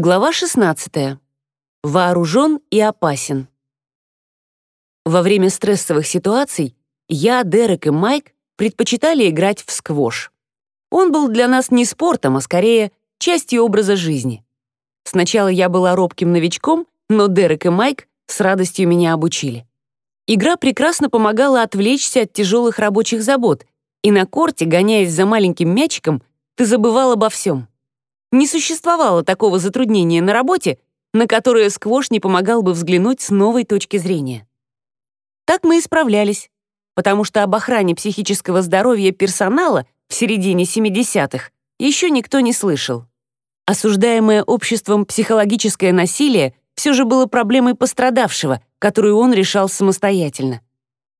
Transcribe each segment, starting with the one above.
Глава 16. Вооружен и опасен. Во время стрессовых ситуаций я, Дерек и Майк предпочитали играть в сквош. Он был для нас не спортом, а скорее частью образа жизни. Сначала я была робким новичком, но Дерек и Майк с радостью меня обучили. Игра прекрасно помогала отвлечься от тяжелых рабочих забот, и на корте, гоняясь за маленьким мячиком, ты забывал обо всем. Не существовало такого затруднения на работе, на которое сквош не помогал бы взглянуть с новой точки зрения. Так мы и справлялись, потому что об охране психического здоровья персонала в середине 70-х еще никто не слышал. Осуждаемое обществом психологическое насилие все же было проблемой пострадавшего, которую он решал самостоятельно.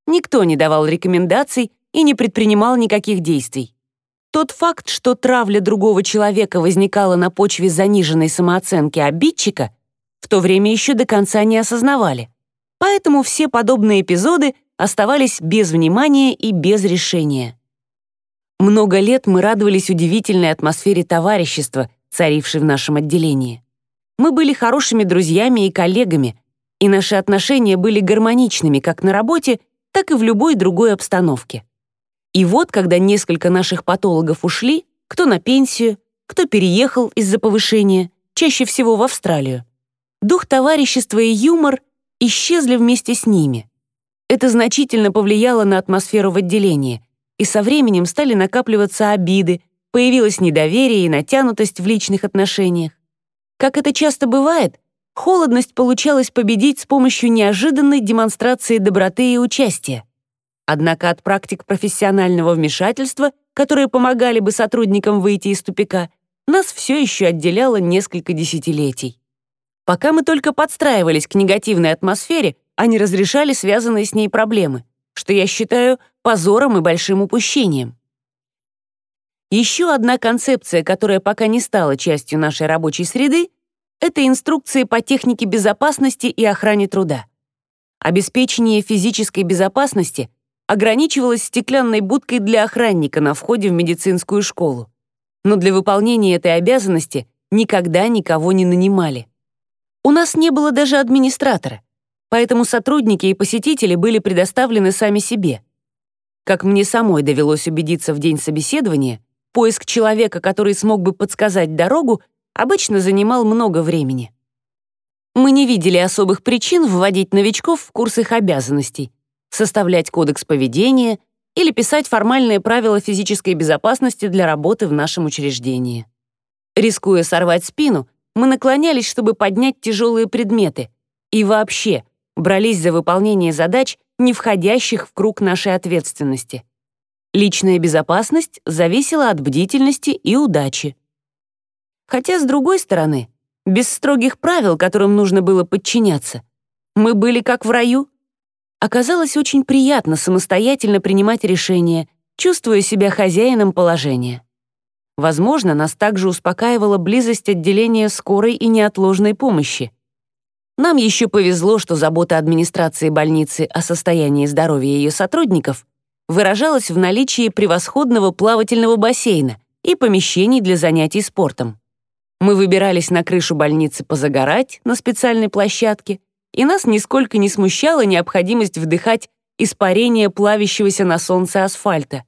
Никто не давал рекомендаций и не предпринимал никаких действий. Тот факт, что травля другого человека возникала на почве заниженной самооценки обидчика, в то время еще до конца не осознавали. Поэтому все подобные эпизоды оставались без внимания и без решения. Много лет мы радовались удивительной атмосфере товарищества, царившей в нашем отделении. Мы были хорошими друзьями и коллегами, и наши отношения были гармоничными как на работе, так и в любой другой обстановке. И вот, когда несколько наших патологов ушли, кто на пенсию, кто переехал из-за повышения, чаще всего в Австралию, дух товарищества и юмор исчезли вместе с ними. Это значительно повлияло на атмосферу в отделении, и со временем стали накапливаться обиды, появилось недоверие и натянутость в личных отношениях. Как это часто бывает, холодность получалось победить с помощью неожиданной демонстрации доброты и участия. Однако от практик профессионального вмешательства, которые помогали бы сотрудникам выйти из тупика, нас все еще отделяло несколько десятилетий. Пока мы только подстраивались к негативной атмосфере, а не разрешали связанные с ней проблемы, что я считаю позором и большим упущением. Еще одна концепция, которая пока не стала частью нашей рабочей среды, это инструкции по технике безопасности и охране труда. Обеспечение физической безопасности ограничивалась стеклянной будкой для охранника на входе в медицинскую школу. Но для выполнения этой обязанности никогда никого не нанимали. У нас не было даже администратора, поэтому сотрудники и посетители были предоставлены сами себе. Как мне самой довелось убедиться в день собеседования, поиск человека, который смог бы подсказать дорогу, обычно занимал много времени. Мы не видели особых причин вводить новичков в курс их обязанностей, составлять кодекс поведения или писать формальные правила физической безопасности для работы в нашем учреждении. Рискуя сорвать спину, мы наклонялись, чтобы поднять тяжелые предметы, и вообще брались за выполнение задач, не входящих в круг нашей ответственности. Личная безопасность зависела от бдительности и удачи. Хотя, с другой стороны, без строгих правил, которым нужно было подчиняться, мы были как в раю, Оказалось очень приятно самостоятельно принимать решения, чувствуя себя хозяином положения. Возможно, нас также успокаивала близость отделения скорой и неотложной помощи. Нам еще повезло, что забота администрации больницы о состоянии здоровья ее сотрудников выражалась в наличии превосходного плавательного бассейна и помещений для занятий спортом. Мы выбирались на крышу больницы позагорать на специальной площадке, и нас нисколько не смущала необходимость вдыхать испарение плавящегося на солнце асфальта.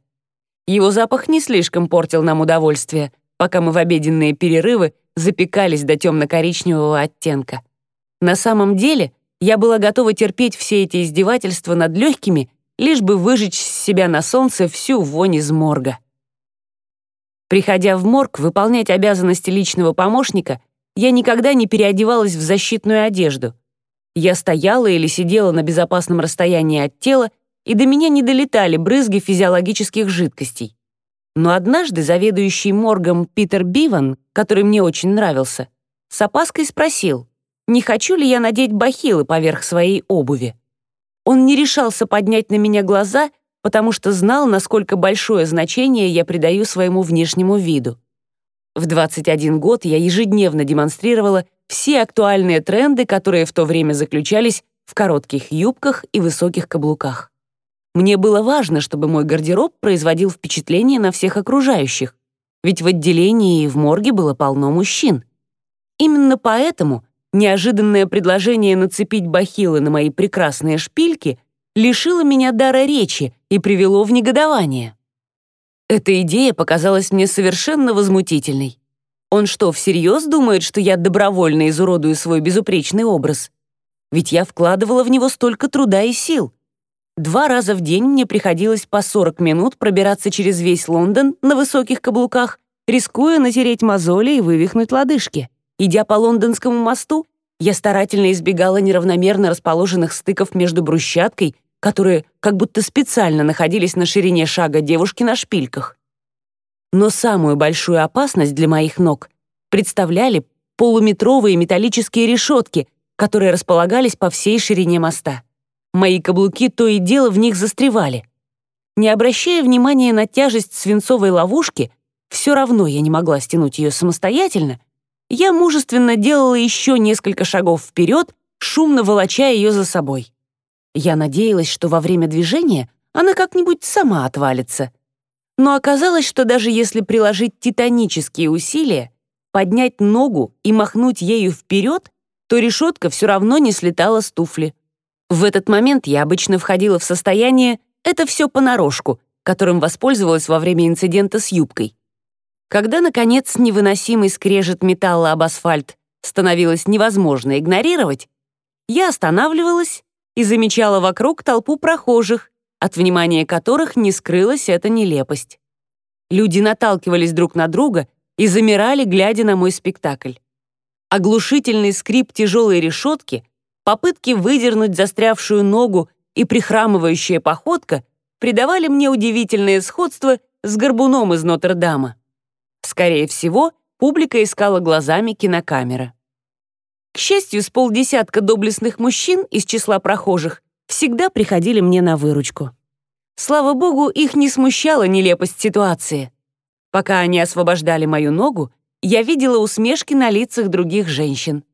Его запах не слишком портил нам удовольствие, пока мы в обеденные перерывы запекались до темно-коричневого оттенка. На самом деле, я была готова терпеть все эти издевательства над легкими, лишь бы выжечь с себя на солнце всю вонь из морга. Приходя в морг выполнять обязанности личного помощника, я никогда не переодевалась в защитную одежду. Я стояла или сидела на безопасном расстоянии от тела, и до меня не долетали брызги физиологических жидкостей. Но однажды заведующий моргом Питер Биван, который мне очень нравился, с опаской спросил, не хочу ли я надеть бахилы поверх своей обуви. Он не решался поднять на меня глаза, потому что знал, насколько большое значение я придаю своему внешнему виду. В 21 год я ежедневно демонстрировала все актуальные тренды, которые в то время заключались в коротких юбках и высоких каблуках. Мне было важно, чтобы мой гардероб производил впечатление на всех окружающих, ведь в отделении и в морге было полно мужчин. Именно поэтому неожиданное предложение нацепить бахилы на мои прекрасные шпильки лишило меня дара речи и привело в негодование. Эта идея показалась мне совершенно возмутительной. Он что, всерьез думает, что я добровольно изуродую свой безупречный образ? Ведь я вкладывала в него столько труда и сил. Два раза в день мне приходилось по 40 минут пробираться через весь Лондон на высоких каблуках, рискуя натереть мозоли и вывихнуть лодыжки. Идя по лондонскому мосту, я старательно избегала неравномерно расположенных стыков между брусчаткой, которые как будто специально находились на ширине шага девушки на шпильках. Но самую большую опасность для моих ног представляли полуметровые металлические решетки, которые располагались по всей ширине моста. Мои каблуки то и дело в них застревали. Не обращая внимания на тяжесть свинцовой ловушки, все равно я не могла стянуть ее самостоятельно, я мужественно делала еще несколько шагов вперед, шумно волоча ее за собой. Я надеялась, что во время движения она как-нибудь сама отвалится. Но оказалось, что даже если приложить титанические усилия, поднять ногу и махнуть ею вперед, то решетка все равно не слетала с туфли. В этот момент я обычно входила в состояние «это все понарошку», которым воспользовалась во время инцидента с юбкой. Когда, наконец, невыносимый скрежет металла об асфальт становилось невозможно игнорировать, я останавливалась и замечала вокруг толпу прохожих, от внимания которых не скрылась эта нелепость. Люди наталкивались друг на друга и замирали, глядя на мой спектакль. Оглушительный скрип тяжелой решетки попытки выдернуть застрявшую ногу и прихрамывающая походка придавали мне удивительное сходство с горбуном из Нотр-Дама. Скорее всего, публика искала глазами кинокамеры. К счастью, с полдесятка доблестных мужчин из числа прохожих всегда приходили мне на выручку. Слава богу, их не смущала нелепость ситуации. Пока они освобождали мою ногу, я видела усмешки на лицах других женщин.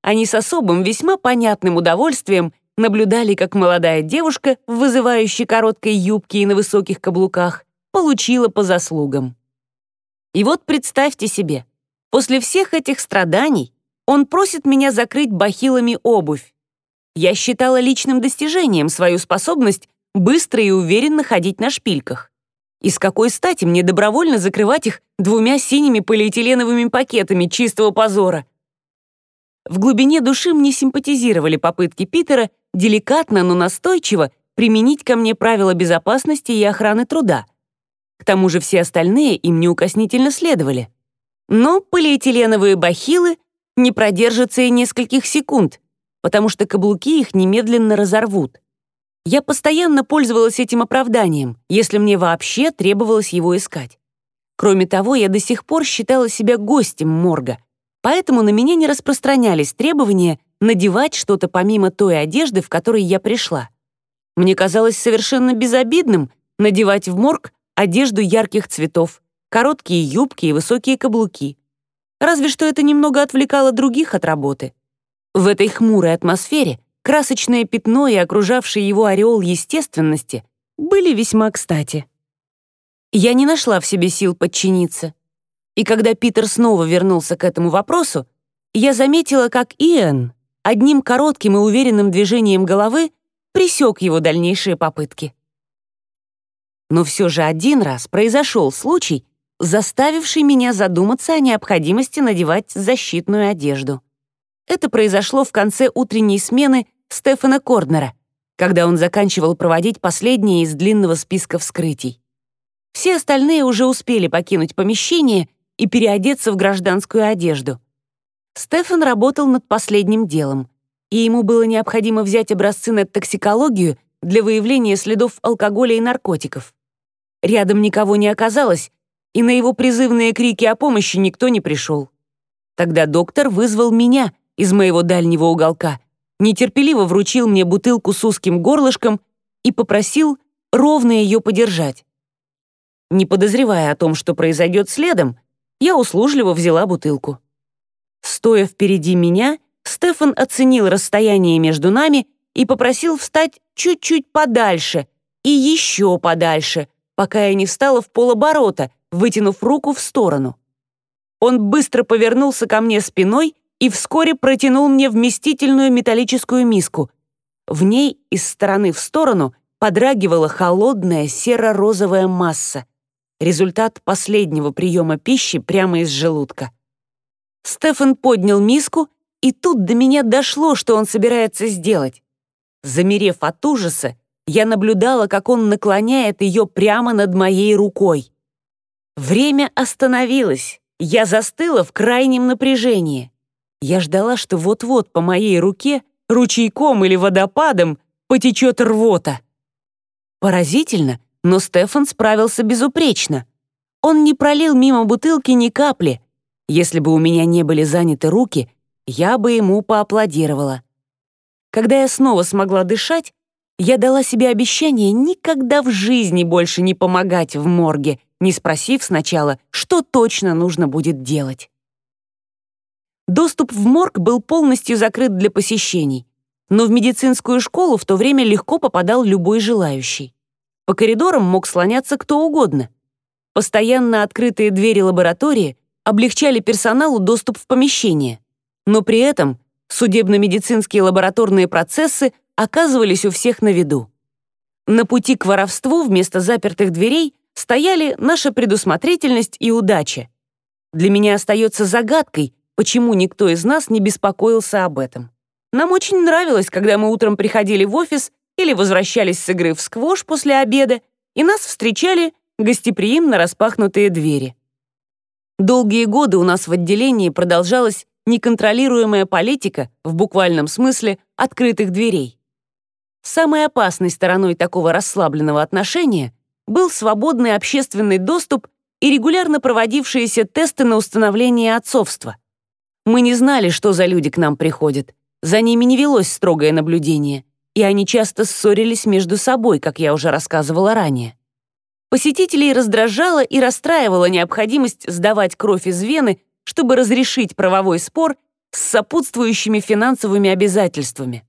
Они с особым, весьма понятным удовольствием наблюдали, как молодая девушка в вызывающей короткой юбке и на высоких каблуках получила по заслугам. И вот представьте себе, после всех этих страданий он просит меня закрыть бахилами обувь. Я считала личным достижением свою способность быстро и уверенно ходить на шпильках. И с какой стати мне добровольно закрывать их двумя синими полиэтиленовыми пакетами чистого позора? В глубине души мне симпатизировали попытки Питера деликатно, но настойчиво применить ко мне правила безопасности и охраны труда. К тому же все остальные им неукоснительно следовали. Но полиэтиленовые бахилы не продержатся и нескольких секунд, потому что каблуки их немедленно разорвут. Я постоянно пользовалась этим оправданием, если мне вообще требовалось его искать. Кроме того, я до сих пор считала себя гостем морга — поэтому на меня не распространялись требования надевать что-то помимо той одежды, в которой я пришла. Мне казалось совершенно безобидным надевать в морг одежду ярких цветов, короткие юбки и высокие каблуки. Разве что это немного отвлекало других от работы. В этой хмурой атмосфере красочное пятно и окружавший его ореол естественности были весьма кстати. Я не нашла в себе сил подчиниться. И когда Питер снова вернулся к этому вопросу, я заметила, как Иэн одним коротким и уверенным движением головы пресек его дальнейшие попытки. Но все же один раз произошел случай, заставивший меня задуматься о необходимости надевать защитную одежду. Это произошло в конце утренней смены Стефана Корднера, когда он заканчивал проводить последние из длинного списка вскрытий. Все остальные уже успели покинуть помещение — и переодеться в гражданскую одежду. Стефан работал над последним делом, и ему было необходимо взять образцы на токсикологию для выявления следов алкоголя и наркотиков. Рядом никого не оказалось, и на его призывные крики о помощи никто не пришел. Тогда доктор вызвал меня из моего дальнего уголка, нетерпеливо вручил мне бутылку с узким горлышком и попросил ровно ее подержать. Не подозревая о том, что произойдет следом, я услужливо взяла бутылку. Стоя впереди меня, Стефан оценил расстояние между нами и попросил встать чуть-чуть подальше и еще подальше, пока я не встала в полоборота, вытянув руку в сторону. Он быстро повернулся ко мне спиной и вскоре протянул мне вместительную металлическую миску. В ней из стороны в сторону подрагивала холодная серо-розовая масса. Результат последнего приема пищи прямо из желудка. Стефан поднял миску, и тут до меня дошло, что он собирается сделать. Замерев от ужаса, я наблюдала, как он наклоняет ее прямо над моей рукой. Время остановилось. Я застыла в крайнем напряжении. Я ждала, что вот-вот по моей руке, ручейком или водопадом, потечет рвота. Поразительно, но Стефан справился безупречно. Он не пролил мимо бутылки ни капли. Если бы у меня не были заняты руки, я бы ему поаплодировала. Когда я снова смогла дышать, я дала себе обещание никогда в жизни больше не помогать в морге, не спросив сначала, что точно нужно будет делать. Доступ в морг был полностью закрыт для посещений, но в медицинскую школу в то время легко попадал любой желающий. По коридорам мог слоняться кто угодно. Постоянно открытые двери лаборатории облегчали персоналу доступ в помещение, но при этом судебно-медицинские лабораторные процессы оказывались у всех на виду. На пути к воровству вместо запертых дверей стояли наша предусмотрительность и удача. Для меня остается загадкой, почему никто из нас не беспокоился об этом. Нам очень нравилось, когда мы утром приходили в офис или возвращались с игры в сквош после обеда, и нас встречали гостеприимно распахнутые двери. Долгие годы у нас в отделении продолжалась неконтролируемая политика, в буквальном смысле, открытых дверей. Самой опасной стороной такого расслабленного отношения был свободный общественный доступ и регулярно проводившиеся тесты на установление отцовства. Мы не знали, что за люди к нам приходят, за ними не велось строгое наблюдение, и они часто ссорились между собой, как я уже рассказывала ранее. Посетителей раздражала и расстраивала необходимость сдавать кровь из вены, чтобы разрешить правовой спор с сопутствующими финансовыми обязательствами.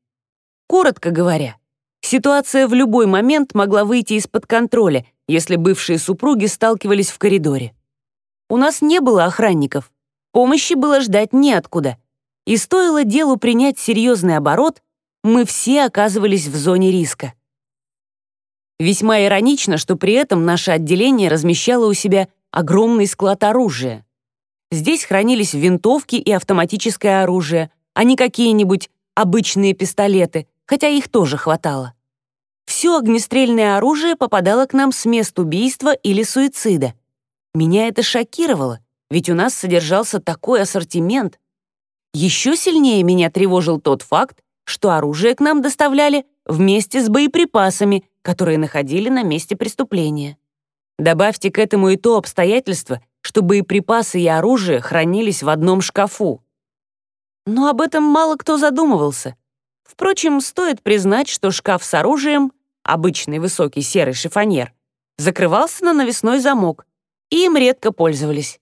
Коротко говоря, ситуация в любой момент могла выйти из-под контроля, если бывшие супруги сталкивались в коридоре. У нас не было охранников, помощи было ждать неоткуда, и стоило делу принять серьезный оборот, мы все оказывались в зоне риска. Весьма иронично, что при этом наше отделение размещало у себя огромный склад оружия. Здесь хранились винтовки и автоматическое оружие, а не какие-нибудь обычные пистолеты, хотя их тоже хватало. Все огнестрельное оружие попадало к нам с мест убийства или суицида. Меня это шокировало, ведь у нас содержался такой ассортимент. Еще сильнее меня тревожил тот факт, что оружие к нам доставляли вместе с боеприпасами, которые находили на месте преступления. Добавьте к этому и то обстоятельство, что боеприпасы и оружие хранились в одном шкафу. Но об этом мало кто задумывался. Впрочем, стоит признать, что шкаф с оружием, обычный высокий серый шифоньер, закрывался на навесной замок, и им редко пользовались.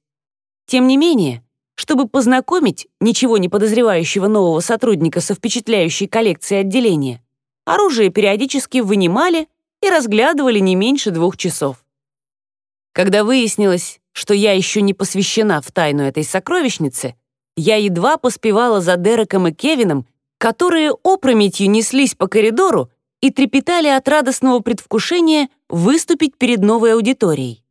Тем не менее, чтобы познакомить ничего не подозревающего нового сотрудника со впечатляющей коллекцией отделения, оружие периодически вынимали и разглядывали не меньше двух часов. Когда выяснилось, что я еще не посвящена в тайну этой сокровищницы, я едва поспевала за Дереком и Кевином, которые опрометью неслись по коридору и трепетали от радостного предвкушения выступить перед новой аудиторией.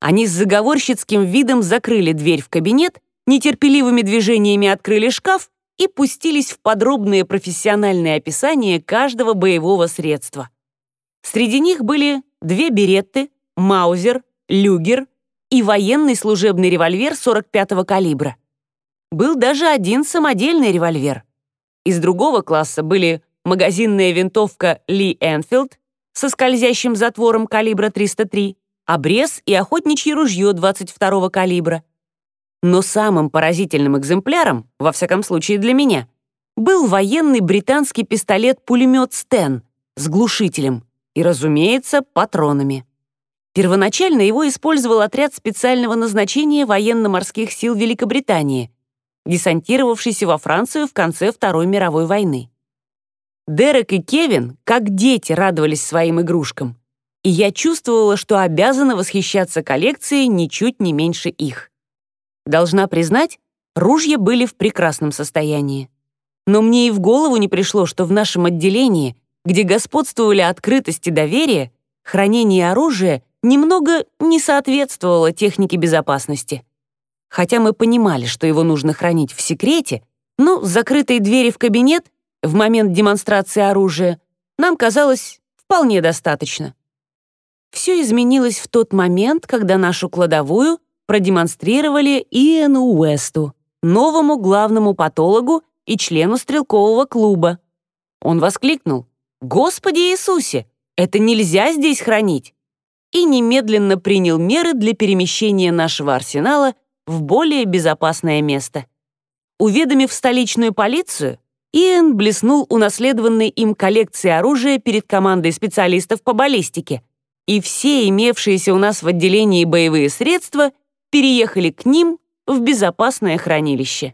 Они с заговорщицким видом закрыли дверь в кабинет нетерпеливыми движениями открыли шкаф и пустились в подробные профессиональные описания каждого боевого средства. Среди них были две беретты, маузер, люгер и военный служебный револьвер 45-го калибра. Был даже один самодельный револьвер. Из другого класса были магазинная винтовка Ли Энфилд со скользящим затвором калибра 303, обрез и охотничье ружье 22-го калибра, но самым поразительным экземпляром, во всяком случае для меня, был военный британский пистолет-пулемет «Стен» с глушителем и, разумеется, патронами. Первоначально его использовал отряд специального назначения военно-морских сил Великобритании, десантировавшийся во Францию в конце Второй мировой войны. Дерек и Кевин, как дети, радовались своим игрушкам, и я чувствовала, что обязана восхищаться коллекцией ничуть не меньше их. Должна признать, Ружья были в прекрасном состоянии. Но мне и в голову не пришло, что в нашем отделении, где господствовали открытость и доверие, хранение оружия немного не соответствовало технике безопасности. Хотя мы понимали, что его нужно хранить в секрете, но закрытой двери в кабинет в момент демонстрации оружия нам казалось вполне достаточно. Все изменилось в тот момент, когда нашу кладовую продемонстрировали Иэну Уэсту, новому главному патологу и члену стрелкового клуба. Он воскликнул «Господи Иисусе, это нельзя здесь хранить!» и немедленно принял меры для перемещения нашего арсенала в более безопасное место. Уведомив столичную полицию, Иэн блеснул унаследованной им коллекцией оружия перед командой специалистов по баллистике, и все имевшиеся у нас в отделении боевые средства переехали к ним в безопасное хранилище.